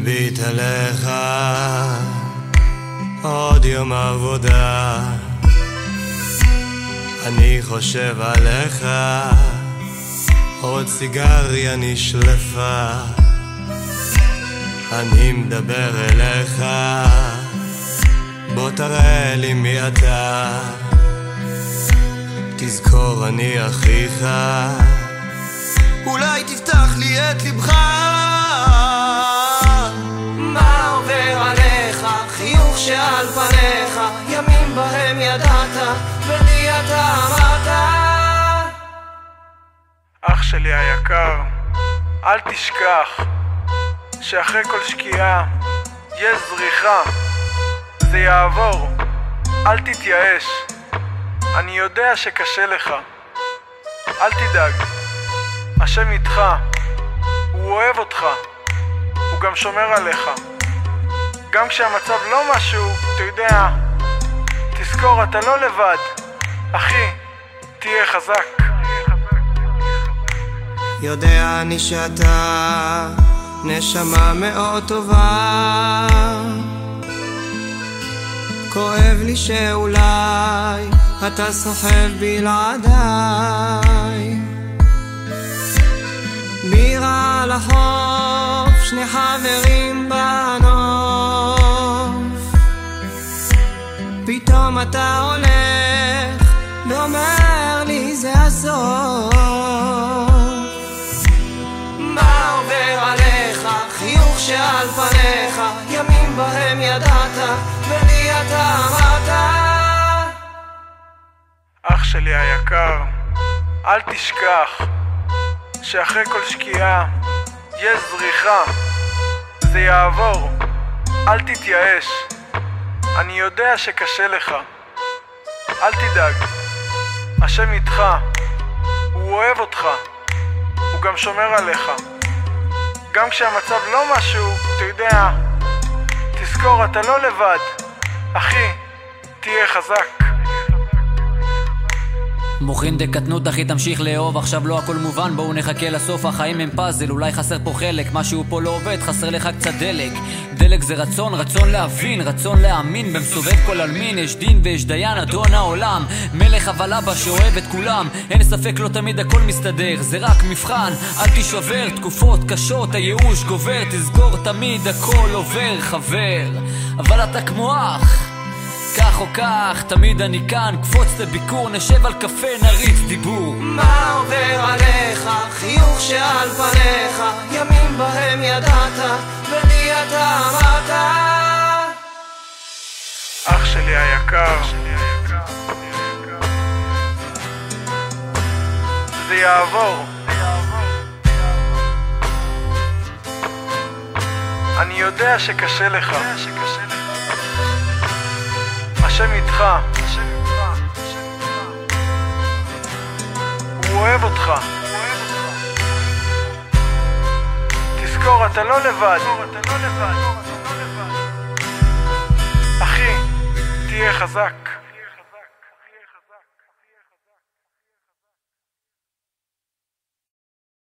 מביט עליך עוד יום עבודה. אני חושב עליך עוד סיגריה נשלפה. אני מדבר אליך בוא תראה לי מי אתה. תזכור אני אחיך. אולי תפתח לי את לבך ידעת ולי אתה אמרת. אח שלי היקר, אל תשכח שאחרי כל שקיעה יש זריחה. זה יעבור, אל תתייאש. אני יודע שקשה לך. אל תדאג, השם איתך הוא אוהב אותך הוא גם שומר עליך. גם כשהמצב לא משהו, אתה יודע תזכור, אתה לא לבד. אחי, תהיה חזק. יודע אני שאתה נשמה מאוד טובה. כואב לי שאולי אתה סוחב בלעדיי. בירה על החוף, אתה הולך ואומר לי זה הסוף. מה עובר עליך? חיוך שעל פניך. ימים בהם ידעת ולי אתה אמרת. אח שלי היקר, אל תשכח שאחרי כל שקיעה יש זריחה. זה יעבור, אל תתייאש אני יודע שקשה לך. אל תדאג, השם איתך. הוא אוהב אותך. הוא גם שומר עליך. גם כשהמצב לא משהו, אתה יודע תזכור, אתה לא לבד. אחי, תהיה חזק מוכין דקטנות אחי תמשיך לאהוב. עכשיו לא הכל מובן בואו נחכה לסוף. החיים הם פאזל אולי חסר פה חלק. משהו פה לא עובד חסר לך קצת דלק. דלק זה רצון רצון להבין רצון להאמין. במסובב כל עלמין יש דין ויש דיין אדון העולם. מלך אבל אבא שאוהב את כולם. אין ספק לא תמיד הכל מסתדר. זה רק מבחן אל תישבר תקופות קשות הייאוש גובר. תזכור תמיד הכל עובר חבר. אבל אתה כמו אח כך או כך, תמיד אני כאן, קפוץ לביקור, נשב על קפה, נריץ דיבור. מה עובר עליך? חיוך שעל פניך ימים בהם ידעת ולי אתה אמרת אח שלי היקר, זה יעבור. אני יודע שקשה לך. השם איתך. הוא אוהב אותך. תזכור, אתה לא לבד. אחי, תהיה חזק.